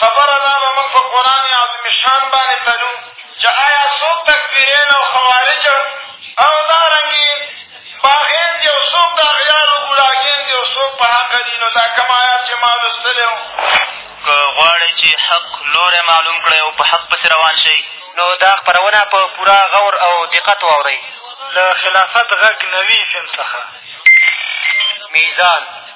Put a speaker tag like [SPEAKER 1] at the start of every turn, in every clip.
[SPEAKER 1] خبره دا به موږ په قرآن عظیم شان باندې تلو چې آیا څوک تکفیرین او خوارج او دارنګې باغین دي او څوک د اغیارو ګولاګین دي او څوک په حقه دي نو دا کوم آیات چې ما لوستلی وو
[SPEAKER 2] که غواړئ چې حق لوری معلوم کړئ او په حق پسې روان شئ
[SPEAKER 3] نو دا خپرونه په پوره غور او دقت واورئ له خلافت غږ نوي فم څخه
[SPEAKER 2] میزان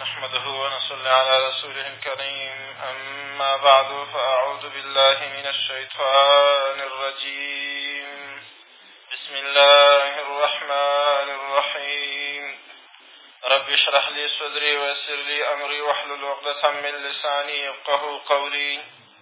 [SPEAKER 1] نحمده ونصلي على رسوله الكريم أما بعد فأعوذ بالله من الشيطان الرجيم بسم الله الرحمن الرحيم رب اشرح لي صدري ويسر لي أمري واحلل عقدة من لساني يبقه قولي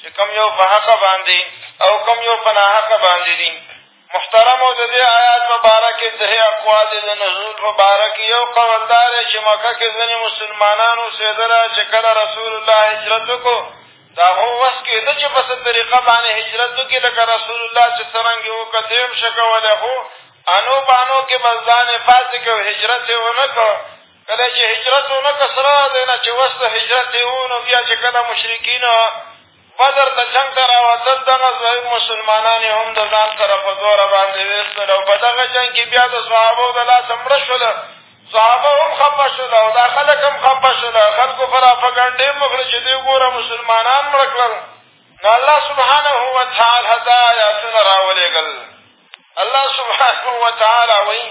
[SPEAKER 1] چې کوم یو په حقه باندې او کوم یو په ناحقه باندې دي محترمو د دې آیات په باره کې درې اقوال د نزول په باره کې یو قول دا دی چې مکه کې ځینې مسلمانان اوسېدله چې کله رسول الله هجرت وکړو د هغو وس کې نه چې په څه طریقه باندې هجرت وکړي لکه رسول الله چې څرنګ یې وکړه دی هم شه کولی خو انو بانو کې به ځان یې پاتې کړو هجرت یې ونه کړو کله چې هجرت ونه کړ سره دی نه چې وس د هجرت یې و نو بیا چې کله مشرکین بدر ته جنګ ته راوتل دغه ضعیف مسلمانان یې هم د ځان سره په زوره باندې ویستل او په دغه جنګ کښې بیا د صحابو د لاسه مړه شول صحابه هم خفه شول او دا خلک هم خفه شول خلکو پراپګنډې هم وکړې چې دوی ګوره مسلمانان مړه کړل نو الله سبحانه وتعالی دا ایاتونه راولېږل الله سبحانه وتعالی وایي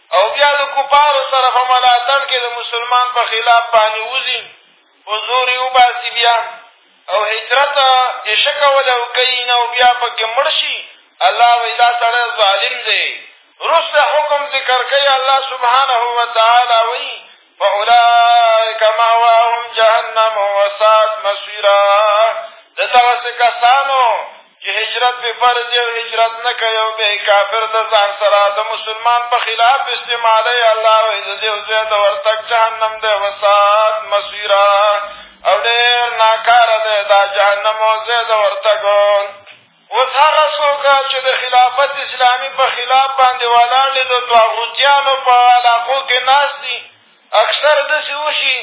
[SPEAKER 1] او بیا د کفارو سره په ملاتړ کښې د مسلمان په خلاف باندې وځي په زور یې وباسي بیا او هجرت یې شه کولی او کوي نه او بیا په کې مړ شي الله وایي دا سړی ظالم دی وروسته حکم ذکر کوي الله سبحانه وتعالی وایي فاولئک مأواهم جهنم وساعت مصیرا د دغسې کسانو چې هجرت پې فرض دی او هجرت نه کوي او بیا کافر د ځان سره د مسلمان په خلاف استعمالوي الله وایي د دې ځای د ورتګ جهنم دی وساعت مصیرا او ډېر ناکاره دی دا جهنم او ځای د ورتګ اوس هغه څوک چې د خلافت اسلامي په خلاف باندې ولاړ دی د طاغوتیانو په علاقو کښې ناست دي اکثر داسې وشي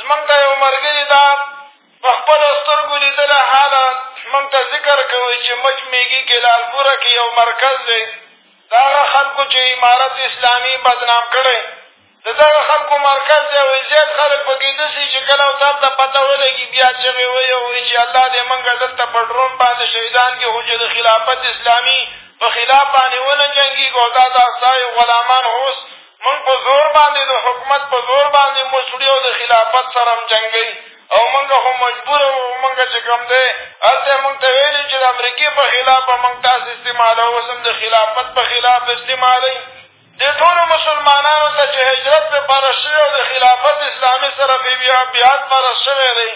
[SPEAKER 1] زمونږ ته یو ملګري دا په خپلو سترګو لیدلی حاله مونږ ته ذکر کوي چې مچ مېږي کې لالپوره کې یو مرکز دی د هغه خلکو چې امارت اسلامي بدنام کړی د دغه خلکو مرکز دی او زیات خلک په کې داسې چې کله او تاته پته ولګي بیا چغې وایي او وایي چې الله دې مونږ دلته په ډرون باندې شهیدان کړي خو چې د خلافت اسلامي په خلاف باندې ونه جنګېږي او دا دا ستا غلامان اوس مونږ په زور باندې د حکومت په زور باندې مشړي او د خلافت سره هم جنګوي او مونږ خو مجبوره وو مونږ چې کوم دی هلته مونږ ته ویلي چې د امریکې په خلاف به مونږ تاسې استعمالوو اوس هم د خلافت په خلاف استعمالوي دې ټولو مسلمانانو ته چې هجرت پرې فرض شوی او د خلافت اسلامي سره پرې بیعت فرض شوی دی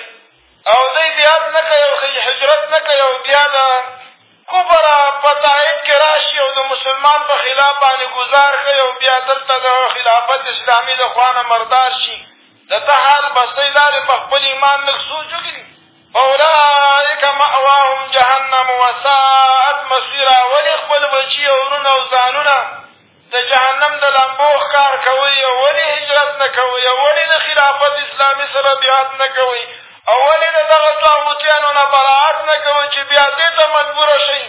[SPEAKER 1] او دی بیعت نه کوي او هجرت نه کوي او بیا د کفر په تایید کښې را شي او د مسلمان په خلاف باندې ګزار کوي او بیا دلته د خلافت اسلامي د خوا نه مردار شي د ده حال بستۍ لارې په خپل ایمان لږ سوچ وکړي فاولئک مأواهم جهنم وساءت مصیرا ولې خپل بچي او وروڼه او ځانونه د جهنم د لمبو ښکار کوئ او ولې هجرت نه کوئ او ولې د خلافت اسلامي سره بیعت نه کوئ او ولې د دغه طاغوتیانو نه براعت نه کوئ چې بیا دې ته مجبوره شئ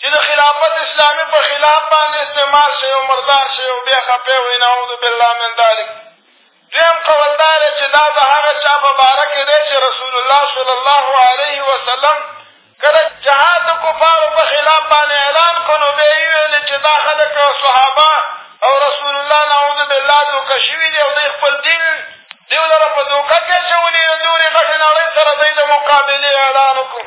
[SPEAKER 1] چې د خلافت اسلامي په خلاف باندې استعمال شئ او مردار شئ او بیا خفه وئ نعوذ بالله من ذلک دویم قول دا دی چې دا د هغه چا په باره کې دی چې رسول الله صلی الله علیه وسلم کله جهاد د کفارو په خلاف باندې اعلان کړو نو بیا یې ویل چې دا خلک او صحابه او رسول الله نعوذ بالله دوکه شوي دي او دوی خپل دین دیو لره په دوکه کې اچولي د دورې غټې نړۍ سره دوی د مقابلې اعلان وکړو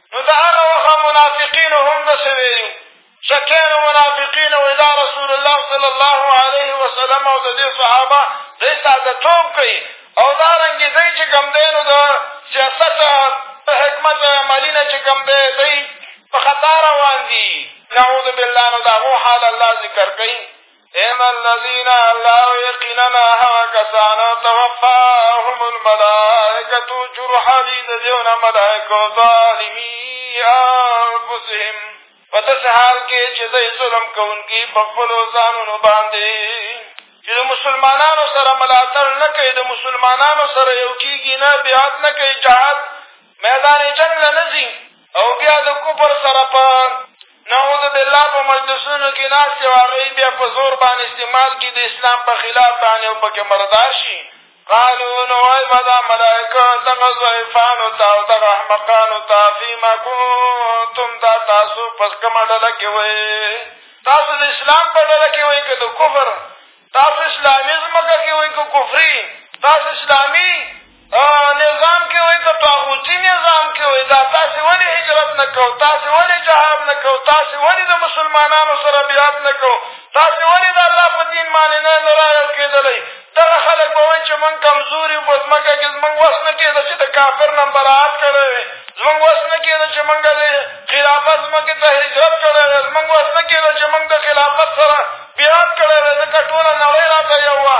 [SPEAKER 1] نو د هغه وخت منافقینو هم داسې ویلي وو شکیانو منافقینو وایي دا رسول الله صلی الله علیه وسلم او د دې صحابه دوی ساده توب کوي او دا رنګې دی چې کوم دی نو د سیاست په حکمت عملي نه چې کوم دی دی په خطا روان دي نعوذ بالله نو د هغو حال الله ذکر کوي ان الذين الله یقینا هغه کسان توفاهم الملائکة چې روحالي د دیونه ملائکو ظالمي انفسهم په داسې حال کې چې دوی ظلم کوونکي په خپلو ځانونو باندې چې د مسلمانانو سره ملاتړ نه کوي د مسلمانانو سره یو کېږي نه بیعت نه کوي جهاد میدان جنګ له نه ځي او بیا د کفر سره په نعوذ بالله په مجلسونو کښې ناست یې او هغوی بیا په زور باندې استعمال کړي د اسلام په خلاف باندې او پکې مردار شي قالو نو وایي به دا ملایکه دغه ضعیفانو ته او دغه احمقانو ته فیما کنتم دا تاسو پس کومه ډله کښې وئ تاسو د اسلام په ډله کښې وئ که د کفر تاسو اسلامي ځمکه کښې وئ که کفري تاسو اسلامي نظام کې وئ که طاغوتي نظام کې وئ دا تاسې ولې هجرت نه کوو تاسې ولې جهاد نه کوو تاسې ولې د مسلمانانو سره بیعت نه کوو تاسې ولې د الله په دین باندې نه نه رایل کېدلی دغه خلک به وایي چې مونږ کمزوري یو په ځمکه کښې زمونږ وس نه کېده چې د کافر نه براعت کړی وي زمونږ وس نه کېده چې مونږ د خلافت ځمکې ته هجرت کړی دی زمونږ وس نه کېده چې مونږ د خلافت سره بیعت کړی دی ځکه ټوله نړۍ را ته یو وه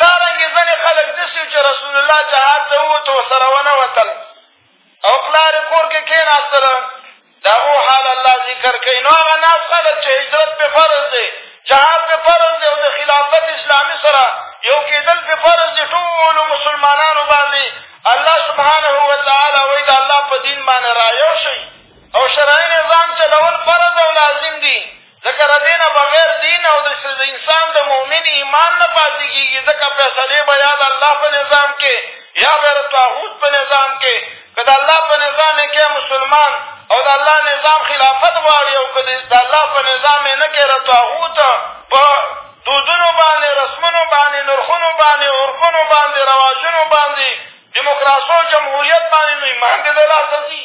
[SPEAKER 1] دارنګې ځینې خلک داسې وو چې رسول الله جهاد ته ووتو ورسره ونه وتل او پلار یې کور کې کېناستله د هغو حال الله ذکر کوي نو هغه ناس خلک چې هجرت پې فرض دی جهاد پې فرض دی او د خلافت اسلامي سره یو کېدل پې فرض دی ټولو مسلمانانو باندې الله سبحانه وتعالی وایي د الله په دین باندې را یو شئ او شرعي نظام چلول فرض او لازم دي ځکه د دې نه بغیر دین او د انسان د مؤمن ایمان نه پاتې کېږي ځکه فیصلې به یا د الله په نظام کې یا به د طاغوت په نظام کې که د الله په نظام یې کې مسلمان او د الله نظام خلافت غواړي او که د الله په نظام یې نه کې د طاغوت په دودونو باندې رسمونو باندې نرخونو باندې عرفونو باندې رواجونو باندې دیموکراسو جمهوریت باندې نو ایمان دې د لاسه ځي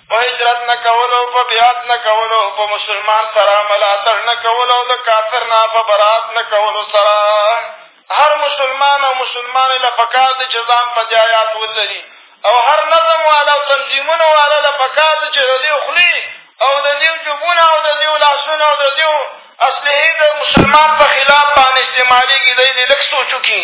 [SPEAKER 1] په هجرت نه کولو په بیعت نه کولو په مسلمان سره ملاتړ نه کولو او د کافر نه په برات نه کولو سره هر مسلمان او مسلمانې له پکار دی چې ځان په دې ایات ولري او هر نظم والا او تنظیمونو والا له پکار دی چې د دې خولي
[SPEAKER 4] او د دې جبونه او د دې لاسونه او د دې اصلحې د مسلمان په خلاف باندې استعمالېږي دی دې لږ سوچ وکړي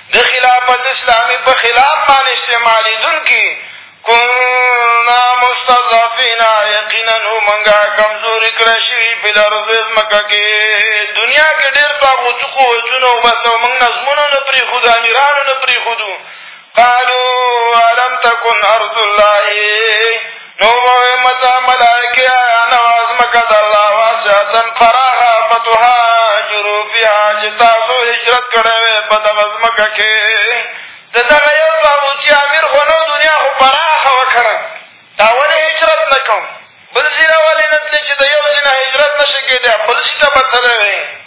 [SPEAKER 4] د خلافت اسلامي په خلاف باندې استعمالېدونکي کنا مستضعفین یقینا نو مونږه کمزوري کړی شوي په لرض ځمکه کې دنیا کې ډېر طاغوتي قوتونه وبسته مونږ نظمونه نه پرېښودو امیرانو نه پرېښودو قالو الم تکن ارض الله نو به وې متا ملائکې آیا نه وه ځمکه د الله واسعتن فراخه فتهاجرو فیها چې تاسو هجرت کړی وې په دغه ځمکه کښې د دغه یو باغوچي امیر خو نو دنیا خو پراخه وه که نه دا ولې هجرت نه کوم بل ځي نه ولې نه تلې چې د یو ځي نه هجرت نه شي کېدی بل ځي ته به تللی وې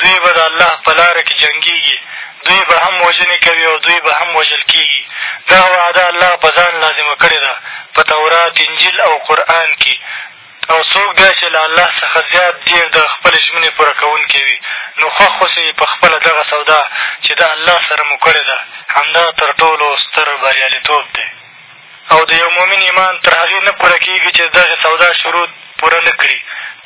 [SPEAKER 3] دوی به د الله په لاره کې جنګېږي، دوی به هم وژنې کوي او دوی به هم وژل کېږي. دغه وعده الله په ځان لازمه کړې ده په تورات، انجیل او قرآن کې. او څوک بیا چې له الله څخه زیات ډېر د خپلې ژمنې پوره کوونکی وي، نو خوښ اوسئ په خپله دغه سودا چې د الله سره مو کړې ده، همدا تر ټولو ستر بریالیتوب دی. او د یو مؤمن ایمان تر هغې نه پوره کېږي چې د دغې سودا شروط پوره نه کړي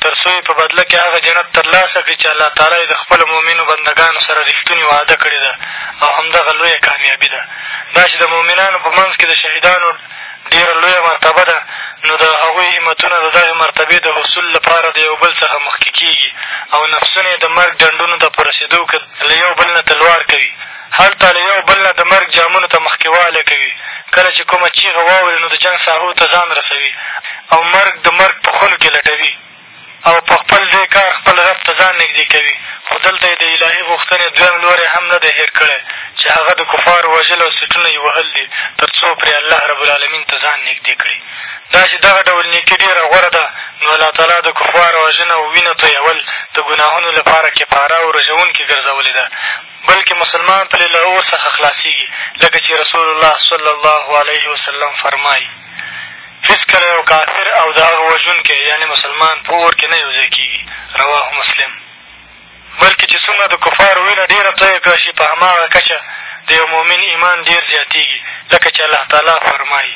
[SPEAKER 3] تر څو یې په بدله کې هغه جنت تر لاسه کړي چې الله تعالی یې د خپلو مؤمنو بندګانو سره رښتونې وعده کړې ده او همدغه لویه کامیابي ده دا چې د مؤمنانو په منځ کې د شهیدانو ډېره لویه مرتبه ده نو د هغوی همتونه د دغې مرتبې د حصول لپاره د یو بل څخه مخکې کېږي او نفسونه یې د مرګ ډنډونو ته په رسېدو کې له یو بل نه تلوار کوي هلته له یو بل نه د مرګ جامونو ته مخکېوالی کوي، کله چې کومه چیغه واوري نو د جنګ ساحو ته ځان رسوي او مرګ د مرګ په خونو کې لټوي او په خپل دې کار خپل رب ته ځان نږدې کوي، خو دلته یې د الهي غوښتنې دویم لوری هم نه دی هېر کړی چې هغه د کفارو وژل او سیټونه یې وهل دي تر څو پرې الله رب العالمین ته ځان نږدې کړي دا چې دغه ډول نېکي ډېره غوره ده نو الله تعالی د کفارو وژنه او وینو تویول د ګناهونو لپاره کفاره او رژوونکې ګرځولې ده بلکې مسلمان ترې له اور څخه خلاصېږي لکه چې رسول الله صلی الله علیه وسلم فرمایي، هېڅکله یو کافر او د هغه وژونکی یعنې مسلمان په اور کې نه یو ځای کېږي، رواه مسلم. بلکې چې څومره د کفارو وینه ډېره تویه کړه شي په هماغه کچه د یو مؤمن ایمان ډېر زیاتېږي لکه چې الله تعالی فرمایي.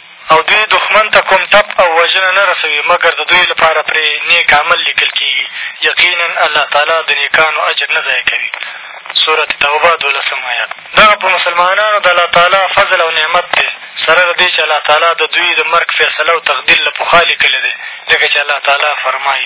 [SPEAKER 3] او دوی دښمن ته کوم ټپ او وژنه نه رسوي مګر د دوی لپاره پرې نېک عمل لیکل کېږي، یقینا الله تعالی د نېکانو اجر نه ضایع کوي، سورة توبه دولسم ایت، دغه په مسلمانانو د الله تعالی فضل او نعمت دی، سره له دې چې الله تعالی د دوی د مرګ فیصله او تقدیر له پخوا لیکلی دی، لکه چې الله تعالی فرمایي.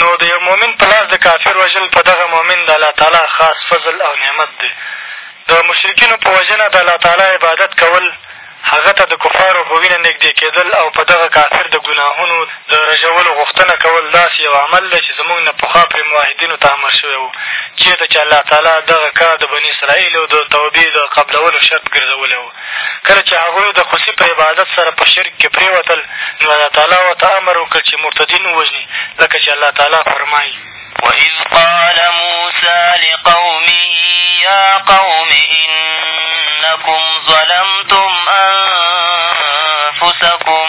[SPEAKER 3] نو د یو مؤمن په لاس د کافر وژل په دغه مؤمن د الله تعالی خاص فضل او نعمت دی. د مشرکینو په وژنه د الله تعالی عبادت کول، هغه ته د کفارو په وینه نږدې کېدل او په دغه کافر د ګناهونو د رژولو غوښتنه کول داسې یو عمل دی چې زموږ نه پخوا پرې موحدینو ته امر شوی و، چېرته چې الله تعالی دغه کار د بني اسراییلو د توبې د قبلولو شرط ګرځولی و. کله چې هغوی د خوسي په عبادت سره په شرک کښې پرېوتل نو الله تعالی ورته امر وکړ چې مرتدين ووژني لکه چې الله تعالی فرمايي.
[SPEAKER 2] واذ قال موسی لقومه یا قوم انکم ظلمتم انفسکم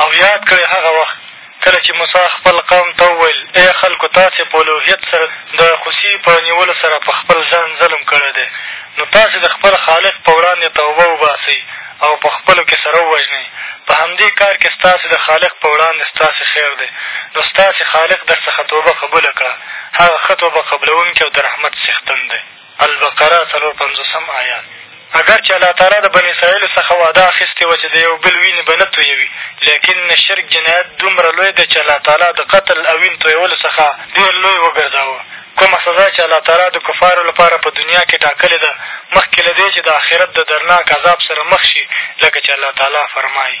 [SPEAKER 3] او یاد کړئ هغه وخت کله چې موسی خپل قوم ته وویل، ای خلکو! تاسې په الوهیت سره د خوسي په نیولو سره په خپل ځان ظلم کړی دی، نو تاسې د خپل خالق په وړاندې توبه وباسئ او په خپلو کې سره ووژنئ، په همدې کار کې ستاسې د خالق په وړاندې ستاسې خیر دی، نو ستاسې خالق در څخه توبه قبوله کړه، هغه ښه توبه قبلوونکی او د رحمت څښتن دی. البقره څلور پنځوسم آیات اګر چې الله تعالی د بني اسراییلو څخه وعده اخیستې وه چې د یو بل وینې به نه تویوي لیکن د شرک جنایت دومره لوی دی چې الله تعالی د قتل او وین تویولو څخه ډېر لوی وګرځاوه کومه سزا چې الله تعالی د کفارو لپاره په دنیا کې ټاکلې ده مخکې له دې چې د اخرت د درناک عذاب سره مخ شي لکه چې الله تعالی فرمایي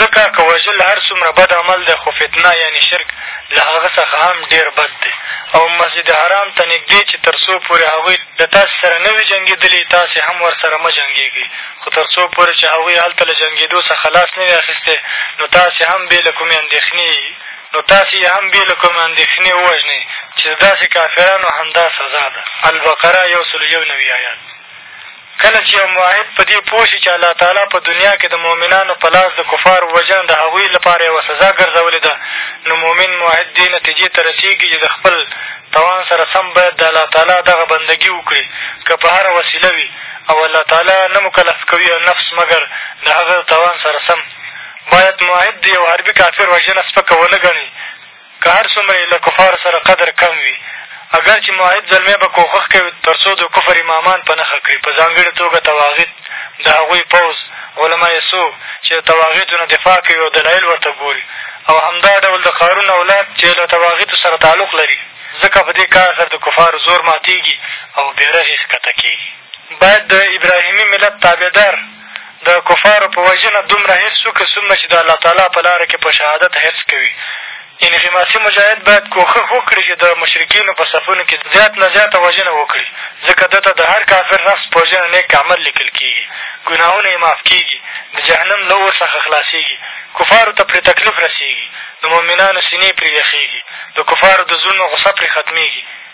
[SPEAKER 3] ځکه که وژل هر څومره بد عمل دی خو فتنه یعنې شرک له هغه څخه هم ډېر بد دی او مسجد حرام ته نږدې چې تر څو پورې هغوی له تاسې سره نه وي جنګېدلي تاسې هم ورسره مه جنګېږئ خو تر څو پورې چې هغوی هلته له جنګېدو څخه لاس نه وي اخیستی نو تاسې هم بې له کومې اندېښنې نو تاسې یې هم بې له کومې اندېښنې ووژنئ چې د داسې کافرانو همدا سزا ده البقره یو سل یو نوي ایات کله چې یو موحد په دې پوه شي چې الله تعالی په دنیا کې د مؤمنانو په لاس د کفارو وژنه د هغوی لپاره یوه سزا ګرځولې ده، نو مؤمن موحد دې نتیجې ته رسېږي چې د خپل توان سره سم باید د الله تعالی دغه بندګي وکړي، که په هره وسیله وي او الله تعالی نه مکلف کوي او نفس مګر د هغه د توان سره سم. باید موحد د یو حربي کافر وژنه سپکه ونه ګڼي، که هر څومره یې له کفارو سره قدر کم وي، اګر چې موحد زلمی به کوښښ کوي تر څو د کفر امامان په نښه کړي، په ځانګړې توګه طواغیت، د هغوی پوځ، علماء سوء، چې د طواغیتو نه دفاع کوي او دلایل ورته ګوري او همدا ډول د قارون اولاد چې له طواغیتو سره تعلق لري،
[SPEAKER 4] ځکه په دې کار سره د کفارو زور ماتېږي او بېرغ یې ښکته کېږي. باید د ابراهیمي ملت تابعدار. د کفارو په وژنه دومره حرص وکړي څومره چې د الله تعالی په لاره کې په شهادت حرص کوي. انغماسي مجاهد باید کوښښ وکړي چې د مشرکینو په صفونو کې زیات نه زیاته وژنه وکړي، ځکه ده ته د هر کافر نفس په وژنه نېک عمل لیکل کېږي، ګناهونه یې معاف کېږي، د جهنم له اور څخه خلاصېږي، کفارو ته پرې تکلیف رسېږي، د مؤمنانو سینې پرې یخېږي، د کفارو د زړونو غصه پرې ختمېږي.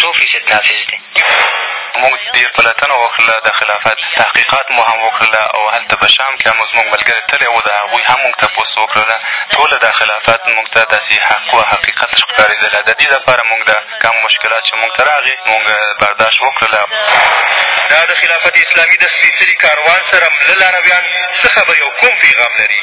[SPEAKER 5] څو فیصد نافذ دي؟
[SPEAKER 6] موږ ډېر پلټنه وکړله د خلافت تحقیقات مو هم وکړله او هلته په شام کښې هم زموږ ملګرې تللې وو د هغوی هم موږ تپوس وکړله ټوله دا خلافت موږ ته داسې حق و حقیقت ښکارېدله ددې لپاره موږ دا کم مشکلات چې موږ ته راغې موږ برداشت وکړله
[SPEAKER 2] دا د خلافت اسلامي د سپېڅلي کاروان سره مله لارویان څه خبرې او کوم پېغام لري؟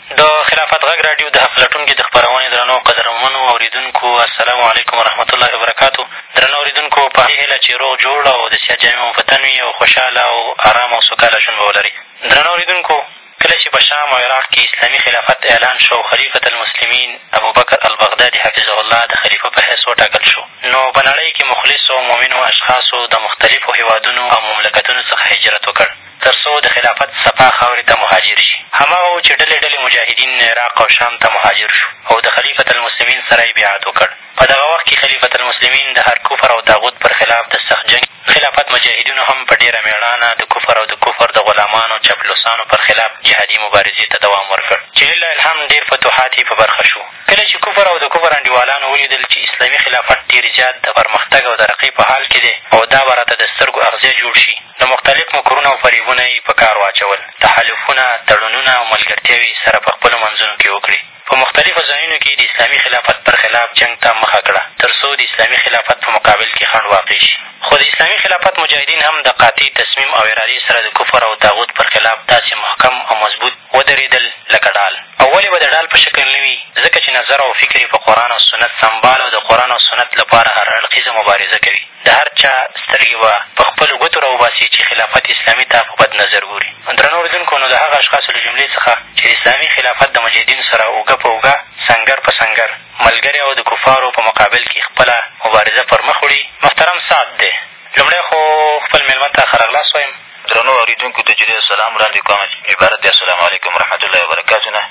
[SPEAKER 3] د
[SPEAKER 7] خلافت غږ راډیو
[SPEAKER 8] د حق لټونکي د خپرونې درنو قدرمنو اورېدونکو السلام علیکم ورحمت الله وبرکاتو درنو اورېدونکو په دې هیله چې روغ جوړ او د صحت جامې مو په تن وي او خوشحاله او ارامه او سوکاله ژوند به ولرئ درنو اورېدونکو کله چې په شام او عراق کې اسلامي خلافت اعلان شو او خلیفة المسلمین ابوبکر البغدادي حفظه الله د خلیفه په حیث وټاکل شو نو په نړۍ کې مخلصو او مؤمنو اشخاصو د مختلفو هېوادونو او مملکتونو څخه هجرت وکړ تر څو د خلافت سپاه خاورې ته مهاجر شي، هماغه و چې ډلې ډلې مجاهدین عراق او شام ته مهاجر شو او د خلیفة المسلمین سره یې بیعت وکړ. په دغه وخت کې خلیفة المسلمین د هر کفر او طاغوت پر خلاف د سخت جنګ کې و، خلافت مجاهدینو هم په ډېره مېړانه د کفر او د کفر د غلامانو، چپلوسانو، پر خلاف جهادي مبارزې ته دوام ورکړ چې لله الحمد ډېر فتوحات یې په برخه شو. کله چې کفر او د کفر انډیوالانو ولیدل چې اسلامي خلافت ډېر زیات د پرمختګ او ترقۍ په حال کې دی او دا به راته د سترګو اغزی جوړ شي، نو مختلف مکرونه او فرېبونه يې په کار واچول، تحالفونه، تړونونه او ملګرتياوې يې سره په خپلو منځونو کې وکړې، په مختلفو ځايونو کې يې د اسلامي خلافت پر خلاف جنګ ته مخه کړه، تر څو د اسلامي خلافت په مقابل کې خنډ واقع شي، خو د اسلامي خلافت مجاهدين هم د قاطع تصميم او ارادې سره د کفر او طاغوت پر خلاف داسې محکم او مضبوط ودرېدل لکه ډال، او ولې به د ډال په شکل نه وي، ځکه چې نظر او فکر يې په قرآن او سنت سمبال او د قرآن او سنت لپاره هر اړخيزه مبارزه کوي. د هر چا سترګې به په خپلو ګوتو را وباسي چې خلافت اسلامي ته په بد نظر ګوري. درنو اورېدونکو! نو د هغه اشخاصو له جملې څخه چې د اسلامي خلافت د مجاهدینو سره اوږه په اوږه، سنګر په سنګر، ملګری او د کفارو په مقابل کې خپله مبارزه پر مخ وړي، محترم سعد دی. لومړی خو خپل مېلمه ته ښه راغلاست وایم.
[SPEAKER 9] درنو اورېدونکو ته چې زه سلام وړاندې کوم عبارت دی السلام علیکم ورحمت الله وبرکاتو نه.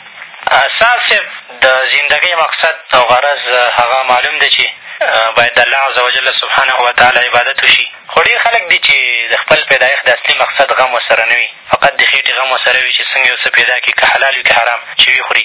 [SPEAKER 8] صاحب صیب د زندګۍ مقصد او غرض هغه معلوم دی چې باید د الله عزوجل سبحانه وتعالی عبادت وشي خو ډېر خلک دي چې د خپل پیدایښت د اصلي مقصد غم ورسره نه وي فقط د خېټې غم ورسره وي چې څنګه یو څه پیدا کړي که حلال وي که حرام چې ویې خوري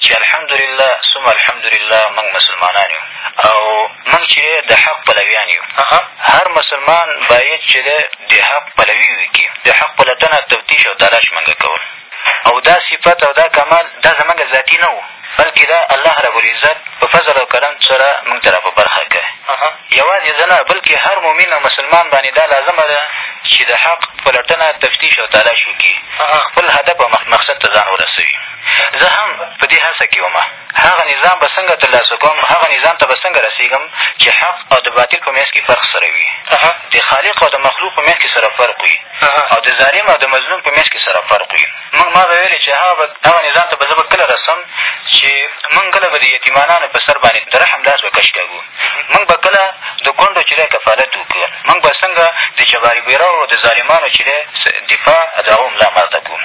[SPEAKER 8] چې
[SPEAKER 9] الحمدلله ثم الحمدلله موږ مسلمانان یو او موږ چې دی د حق پلویان یو هر مسلمان باید چې دی د حق پلوي وکړي د حق په لټنه تفتیش او تلاش موږ کول او دا صفت او دا کمال دا زموږ ذاتي نه و بلکې دا الله رب العزت په فضل او کرم سره موږ ته را په برخه کړی یوازې زه نه بلکې هر مؤمن او مسلمان باندې دا لازمه ده چې د حق په لټنه تفتیش او تلاش وکړي خپل هدف او مقصد ته ځان ورسوي زه هم په دې هڅه کې وم، هغه نظام به څنګه تر لاسه کړم، هغه نظام ته به څنګه رسېږم چې حق او د باطل په منځ کې فرق سره وي، د خالق او د مخلوق په منځ کې سره فرق وي او د ظالم او د مظلوم په منځ کې سره فرق وي. موږ ما به ویلې چې هغه به هغه نظام ته به زه به کله رسم چې موږ کله به د یتیمانانو په سر باندې د رحم لاس به کش کاږو. موږ به کله د کونډو چې دی کفالت وکړو موږ به څنګه د جباري ګیراو او د ظالمانو چې دی دفاع د هغو ملا ماته کړو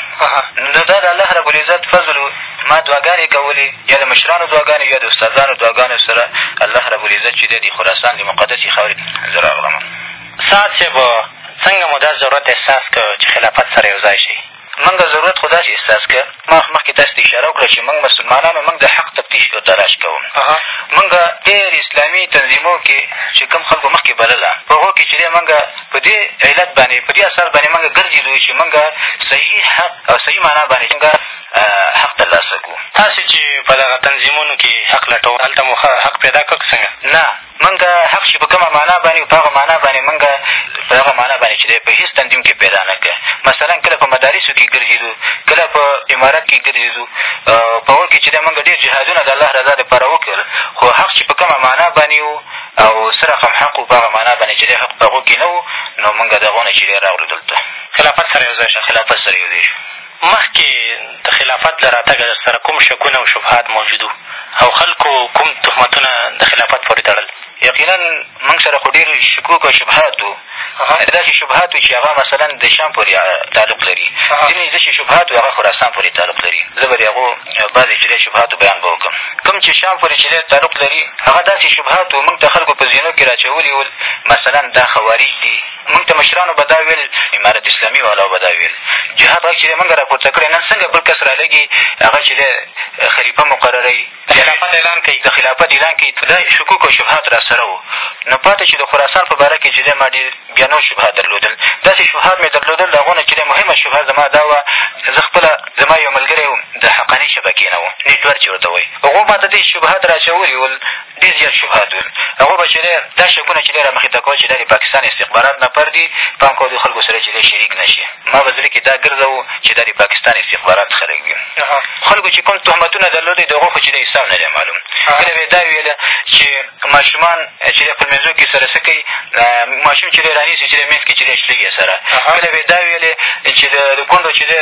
[SPEAKER 9] نو دا د الله رب العزت فضل و ما دعاګانې کولې یا د مشرانو دعاګانې یا د استادانو دعاګانو سره الله رب العزت چې دی د خراسان د مقدسې خاورې ته زه راغلم
[SPEAKER 8] سعد صاحب څنګه مو دا ضرورت احساس کړ چې خلافت سره یو ځای شئ
[SPEAKER 9] مونږ ضرورت خو داسې احساس کړ، ما مخکې تاسې ته اشاره وکړه چې مونږ مسلمانانو مونږ د حق تفتیش او تلاش کوو. مونږ ډېر اسلامي تنظیمو کې چې کوم خلکو مخکې بلله په هغو کې چې دی مونږ په دې علت باندې په دې اساس باندې مونږ ګرځېدو چې مونږ صحیح حق او صحیح معنا باندې چې مونږ حق تر لاسه کړو.
[SPEAKER 8] تاسې چې په دغه تنظیمونو کې حق لټوئ هلته مو حق پیدا کړ که څنګه؟
[SPEAKER 9] نه. مونږ حق چې په کومه معنا باندې وي په هغه معنا باندې مونږ په هغه معنا باندې چې دی په هېڅ تنظیم کښې پیدا نه کړ مثلا کله په مدارسو کښې ګرځېدو کله په امارت کښې ګرځېدو په هغو کښې چې دی مونږ ډېر جهادونه د الله رضا دپاره وکړل خو حق چې په کومه معنا باندې وو او څه رقم حق وو په هغه معنا باندې چې دی حق په هغو کښې نه وو نو مونږ د هغو نه چې دی راغلو دلته
[SPEAKER 8] خلافت سره یو ځای شو
[SPEAKER 9] خلافت سره یو ځای شو
[SPEAKER 8] مخکې د خلافت له راتګه درسره کوم شکونه او شبهات موجود وو او خلکو کوم تهمتونه د خلافت پورې تړل؟
[SPEAKER 9] یقینا موږ سره خو ډېر شکوک او شبهات وو، یعنې داسې شبهات وو چې هغه مثلا د شام پورې تعلق لري، ځینې یې ځه چې شبهات وو هغه خراسان پورې تعلق لري، زه به د هغو بعضې چې دی شبهاتو بیان به وکړم. کوم چې شام پورې چې دی تعلق لري هغه داسې شبهات وو موږ ته خلکو په ذهنو کښې را اچولي ول، مثلا دا خوارج دي، مونږ ته مشرانو به دا ویل امارت اسلامي والاو به دا ویل جهاد غږ چې دی مونږ راپورته کړی نن څنګه بل کس رالږي هغه چې دی خلیفه مقرروي
[SPEAKER 8] د خلافت اعلان کوي
[SPEAKER 9] د خلافت اعلان کوي دا شکوک او شبهات را سره وو نو پاتې چې د خراسان په باره کې چې دی ما ډېر بیا نور شبهات درلودل داسې شبهات مې درلودل د هغو نه چې دی مهمه شبهه زما دا وه زه خپله زما یو ملګری و د حقاني شبکې نه و نیټور چې ورته وایي هغو ما ته دې شبهات را اچولي ول ډېر زیات شبهات ول. هغو به چې دی دا شکونه چې دی رامخې ته کول چې دا د پاکستان استخبارات نفر دي، پام کوه دو خلکو سره چې دی شریک نه شي. ما به زړه کې دا ګرځوو چې دا د پاکستان استخبارات خلک دي. خلکو چې کوم تهمتونه درلودی د هغو خو چې دی حساب نه دی معلوم. کله به یې دا ویل چې ماشومان چې دی خپل منځو کې سره څه کوي، ماشوم چې دی رانیسي چې دی منځ کې چې دی شلوي یې سره. کله به یې دا ویلې چې د ګونډو چې دی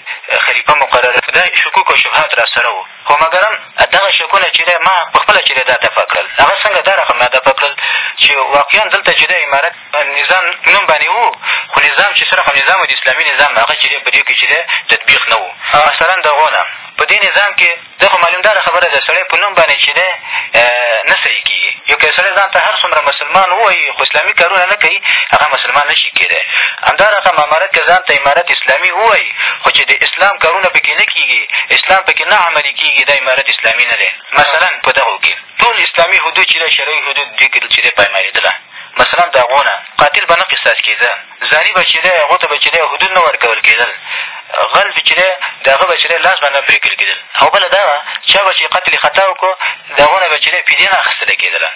[SPEAKER 9] خلیفه مقرر کړی، شکوک او شبهات را سره وو، خو مګرم دغه شکونه چې دی ما په خپله چې دی دا دفع کړل. هغه څنګه دا رقم ما دفع کړل چې واقعا دلته چې دی امارت نظام نوم باندې وو، خو نظام چې څه رقم نظام وو، د اسلامي نظام هغه چې دی په دې کښې چې دی تطبیق نه وو. مثلا دغونه په دې نظام کښې دا خو معلومداره خبره ده سړی په نوم باندې چې دی نه صحیح کېږي یو که سړی ځان ته هر څومره مسلمان ووایي خو اسلامي کارونه نه کوي هغه مسلمان نه شي کېدای همدا رقم امارت که ځان ته امارت اسلامي ووایي خو چې د اسلام کارونه په کښې نه کېږي اسلام په کښې نه عملي کېږي دا امارت اسلامي نه دی مثلا په دغو کښې ټول اسلامي حدود چې دی شرعي حدود دوی کښې چې دی پایمالېدله مثلا د هغو نه قاتل به نه قصاص کېده زاني به چې دی هغو ته به چې دی حدود نه ورکول کېدل غل به چې دی د هغه به چې دی لاس به نه پرې کول کېدل او بله دا وه چا به چې قتل خطا وکړو د هغو نه به چې دی فدیه نه اخېستله کېدله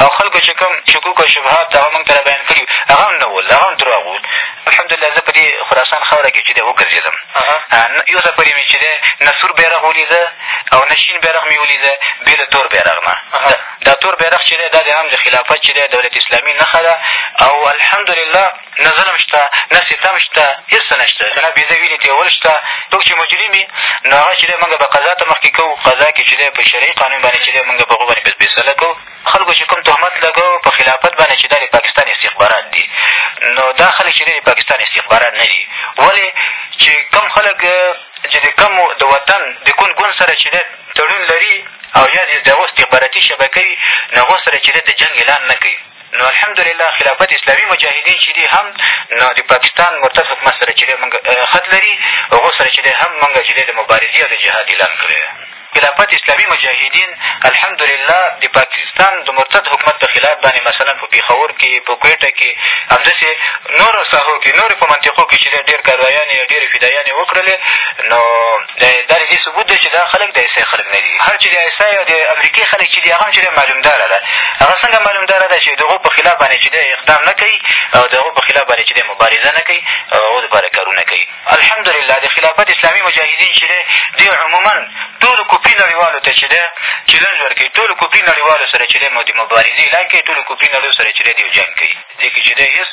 [SPEAKER 9] او خلکو چې کوم شکوک او شبهات هغه مونږ ته را بیان کړي هغه هم نه ول هغه هم دروغ ول الحمدلله زه په دې خراسان خاوره کښې چې دی وګرځېدم یو ځل پورې مې چې دی نه سور بیرغ ولیده او نه شین بیرغ مې ولیده بې له تور بیرغ نه دا تور بیرغ چې دی دا د هم د خلافت چې دی دولت اسلامي نښه ده او الحمدلله نه ظلم شته نه ستم شته هېڅ څه نه شته نه بېده وینې تېول شته څوک چې مجرم وي نو هغه چې دی مونږ به قضا ته مخکې کوو قضا کې چې دی په شرعي قانون باندې چې دی مونږ په هغو باندې بسبېسله کوو خلکو چې کوم تهمت لګوو په خلافت باندې چې دا د پاکستان استخبارات دي نو دا خلک چې دی د پاکستان استخبارات نه دي ولې چې کوم خلک چې د کوم د وطن د کوم ګوند سره چې دی تړون لري او یا د هغو استخباراتي شبکه وي نو هغو سره چې دی د جنګ اعلان نه کوي نو الحمدلله خلافت اسلامي مجاهدین چې دي هم نو د پاکستان مرتد حکومت سره چې دی مونږ خط لري هغو سره چې دی هم مونږ چې دی د مبارزې او د جهاد اعلان کړی دی خلافت اسلامي مجاهدین الحمدلله د پاکستان د مرتد حکومت په خلاف باندې مثلا په پېښور کې په کویټه کې همداسې نورو ساحو کې نورو په منطقو کې چې دی ډېر کاروایانې ډېرې فدایانې وکړلې نو دا د دې ثبوت دی چې دا خلک د آی اس آی خلک نه دي. هر چې د آی اس آی او د امریکې خلک چې دي هغه هم چې دی معلومداره ده. هغه څنګه معلومداره ده چې د هغو په خلاف باندې چې دی اقدام نه کوي او د هغو په خلاف باندې چې دی مبارزه نه کوي او د هغو دپاره کارونه کوي. الحمدلله د خلافت اسلامي مجاهدین چې دی دوی عموما ټولو کفري نړیوالو ته چې دی چلنج ورکوي، ټولو کفري نړیوالو سره چې دی د مبارزې اعلان کوي، ټولو کفري نړیو سره چې دی دوی جنګ کوي. دې کښې چې دی هېڅ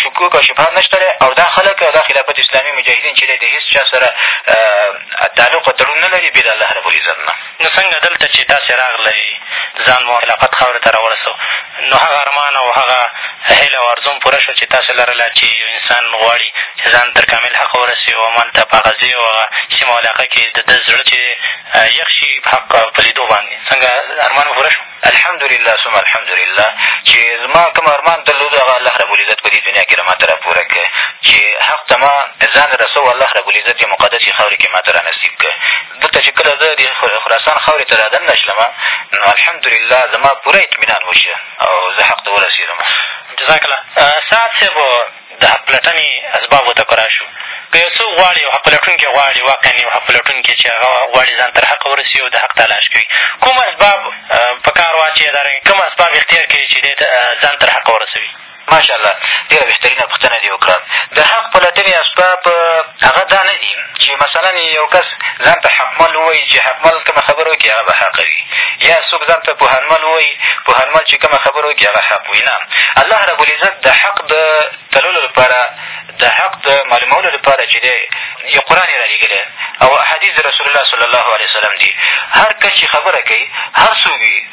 [SPEAKER 9] شکوک او شبهه هم نشته دی او دا خلک او دا خلافت اسلامي مجاهدين چې دی د هېڅ چا سره تعلق او تړون نه لري بې د الله رب العزت نه.
[SPEAKER 8] نو څنګه دلته چې تاسې راغلئ ځان مو خلافت خاورې ته راورسو نو هغه ارمان او هغه هیله او ارزو هم پوره شوه چې تاسې لرله چې یو انسان غواړي چې ځان تر کامل حق ورسوي او همالته په هغه ځای او هغه سیمه او علاقه کښې د ده زړه چې یخ شي حق په لیدو باندې څنګه ارمان مو پوره شو
[SPEAKER 9] الحمدلله ثم الحمدلله چې زما کوم ارمان درلود هغه الله ربالعزت په دې دنیا کښې راما ته را پوره کړ چې حق ته ما ځان رسو الله ربالعزت یې مقدسې خاورې کښې ما ته را نصیب کړ دلته چې کله زه د خراسان خاورې ته را دننه شلم نو الحمدلله زما پوره اطمینان وشو او زه حق ته ورسېدم
[SPEAKER 8] جزاک الله سعد صاحب د حق پلټنې اسبابو ته که راشو، که یو څوک غواړي، یو حق پلټونکی غواړي، واقعا یو حق پلټونکی چې هغه غواړي ځان تر حقه ورسوي او د حق تلاش کوي، کوم اسباب په کار واچوي او دارنګه کوم اسباب اختیار کړي چې دی ځان تر حقه ورسوي؟
[SPEAKER 9] ماشاءالله ډېره بهترینه پوښتنه دې وکړه. د حق پلټنې اسباب هغه دا نه دي چې مثلا یو کس ځان ته حقمل ووایي چې حقمل کومه خبره وکړي هغه به حقه وي یا څوک ځان ته پوهنمل ووایي پوهنمل چې کومه خبره وکړي هغه حق وي نه الله ربالعزت د حق د تللو لپاره د حق د معلومولو لپاره چې دی یو قرآن یې رالېږلی او حدیث د رسول الله صلی الله علیه وسلم دي هر کس چې خبره کوي هر څوک وي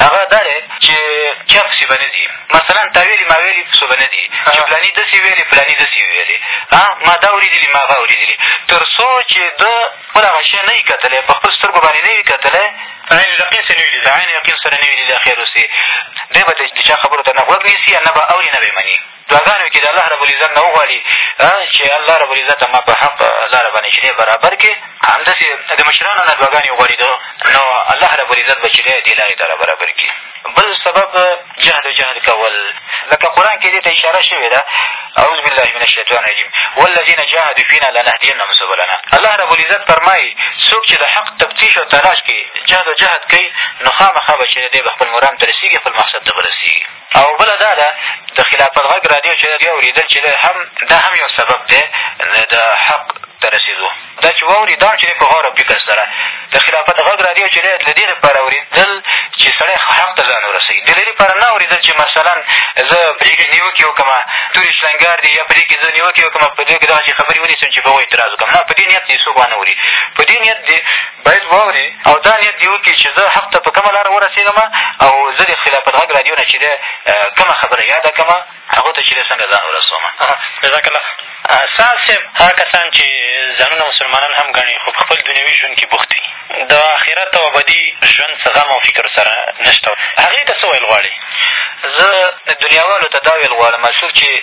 [SPEAKER 9] هغه دا دی چې چا پسې به نه ځي مثلا تا ویلي ما ویلي پسې به نه ځي چې فلاني داسې ویلې فلاني داسې ویلې ما دا اورېدلي ما هغه اورېدلي تر څو چې ده خپل هغه شی نه وي کتلی په خپلو سترګو باندې نه وي کتلی
[SPEAKER 8] عین یقین سره نه وي
[SPEAKER 9] لیدلی عین یقین سره نه وي لیدلی خیر اوسې دی به د چا خبرو ته نه غوږ نیسي نه به اوري نه به یې مني دعاګانو یې کښې د الله رب العزت نه وغواړي چې الله رب العزته ما په حق لاره باندې چې دی برابر کړې همداسې د مشرانو نه دعاګانې وغواړي نو الله رب العزت به چې دی دې لارې ته را برابر کړي بل سبب جهد و جهد کول لکه قرآن کښې دې ته اشاره شوې ده اعوذ بالله من الشیطان الرجیم والذین جاهدوا فینا لنهدینهم سبلنا الله رب العزت فرمایي څوک چې د حق تفتیش او تلاش کړي جهد و جهد کوي نو خامخا به چې دی به خپل مرام ته رسېږي خپل مقصد ته به رسېږي او بله دا ده د خلافت غږ راډیو چې یې اورېدل چې دی هم دا هم یو سبب دی د حق ته رسېدو دا چې واوري دا هم چې دی په غور او فکر سره د خلافت غږ راډیو چې دی د دې لپاره اورېدل چې سړی حق ته ځان ورسوي د دې لپاره نه اورېدل چې مثلا زه په دې کښې نیوکې وکړم تورې شلنګار دي یا په دې کښې زه نیوکې وکړم په دې کښې دغسې خبرې ونیسم چې په هغو اعتراض وکړم نه په دې نیت دې څوک وانه اوري په دې نیت دې باید واوري او دا نیت دې وکړي چې زه حق ته په کومه لاره ورسېږم او زه د خلافت غږ راډیو نه چې دی کومه خبره یاده کړم هغو ته چې دی څنګه ځان ورسوم
[SPEAKER 8] جزاک الله سعد صاحب هغه کسان چې ځانونه مسلمانان هم ګڼي خو په خپل دنیوي ژوند کښې بوخت دي د آخرت او ابدي ژوند څه غم او فکر سره نه شته هغې ته څه ویل غواړې
[SPEAKER 9] زه دنیاوالو ته دا ویل غواړم څوک چې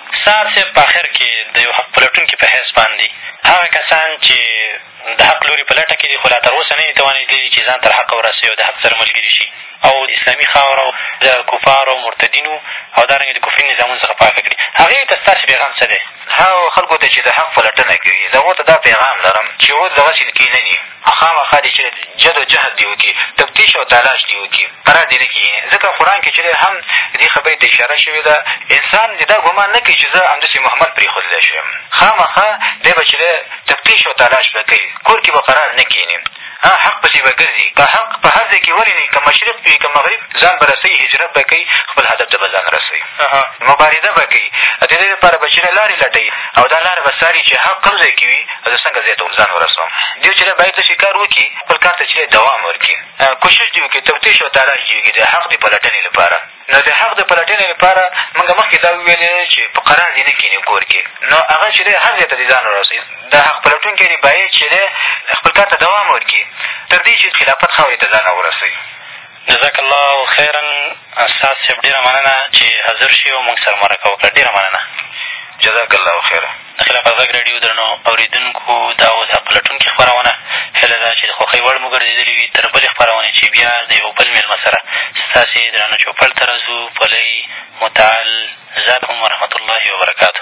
[SPEAKER 8] سعد صاحب په اخر کې د یو حق پلټونکي په حیث باندي هغه کسان
[SPEAKER 2] چې د حق لوري په لټه کې دي خو لا تر اوسه نه دي توانېدلي چې ځان تر حقه ورسوي او د حق سره ملګري شي او اسلامي خاوره او د کفارو مرتدینو او دارنګه د کفري نظامونو څخه پاکه کړي هغې ته ستاسې پیغام څه دی
[SPEAKER 9] هغو خلکو ته چې د حق پلټنه کوي زه هغو ته دا پیغام لرم چې اوس دغسې کښېنني نو خامخا دې چې جد او جهد دې وکړي، تفتیش او تالاش دې وکړي، قرار دې نه کېني، ځکه قرآن کې چې دی هم دې خبرې ته اشاره شوې ده، انسان دې دا ګومان نه کوي چې زه همداسې مهمل پرېښودلی شم، خامخا دی به چې دی تفتیش او تالاش به کوي، کور کې به قرار نه کېني، هه حق پسې به ګرځي، که حق په هر ځای کې ولې نه وي، که مشرق کې وي که مغرب، ځان به رسوي، هجرت به کوي، خپل هدف ته به ځان رسوي، مبارزه به کوي، د دې لپاره به چې دی لارې لټوي او دا لاره به څاري چې حق کوم ځای کې وي. او زه څنګه ځای ته ځان ورسوم. دې وچې لارې باید ته چې کار وکړي، خپل کار ته چېرې دوام ورکړي، کوشش دې وکړي، توطیش او تلاش دې وکړي د حق د پلټنې لپاره. نو د حق د پلټنې لپاره مونږ مخکې دا وویلې چې په قرار دې نه کېني کور کې، نو هغه چې دی هر ځای ته دې ځان ورسوي. دا حق پلټونکی دې باید چې دی خپل کار ته دوام ورکړي، تر دې چې خلافت خاورې ته ځان راورسوي.
[SPEAKER 2] جزاک الله خیرا استاد صاحب ډېره مننه چې حاضر شوې او موږ سره مرکه وکړه ډېره مننه
[SPEAKER 9] جزاک الله خیرا
[SPEAKER 2] د خلافت غږ راډیو درنو اورېدونکو دا اوس دا پلټونکې خپرونه هیله ده چې د خوښۍ وړ مو ګرځېدلې وي تر بلې خپرونې چې بیا د یو بل مېلمه سره ستاسې درانه چوپړ ته راځو پلۍ متعال ذاتکم ورحمت الله وبرکاته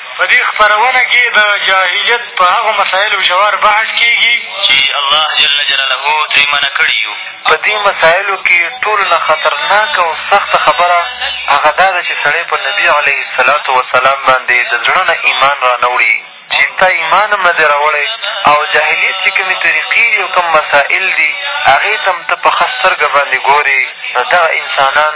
[SPEAKER 10] په
[SPEAKER 3] دې خپرونه کې د جاهلیت په هغو مسایلو ژور بحث کېږي
[SPEAKER 11] چې الله جل جلاله ترې منع کړي یو
[SPEAKER 12] په دې مسایلو کې ټولو نه خطرناکه او سخته خبره هغه دا ده چې سړی په نبي علیه السلام وسلام باندې د زړه نه ایمان را نه وړي چې تا ایمان هم نه دی راوړی او جاهلیت چې کومې طریقې دي او کوم مسایل دي هغې ته هم ته په ښه سترګه باندې ګورې نو دغه انسانان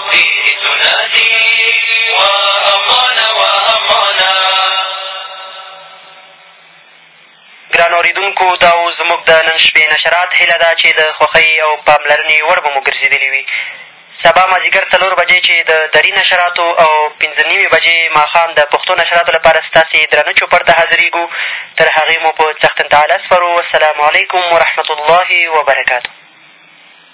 [SPEAKER 11] نشرات هیله ده چې د خوښۍ او پاملرنې وړ به مو ګرځېدلي وي سبا مازدیګر څلور بجې چې د دري نشراتو او پېنځه نیمې بجې ماښام د پښتو نشراتو لپاره ستاسې درانه چوپړ ته حاضرېږو تر هغې مو په څښتن تعالی سپرو والسلام علیکم ورحمة الله وبرکاته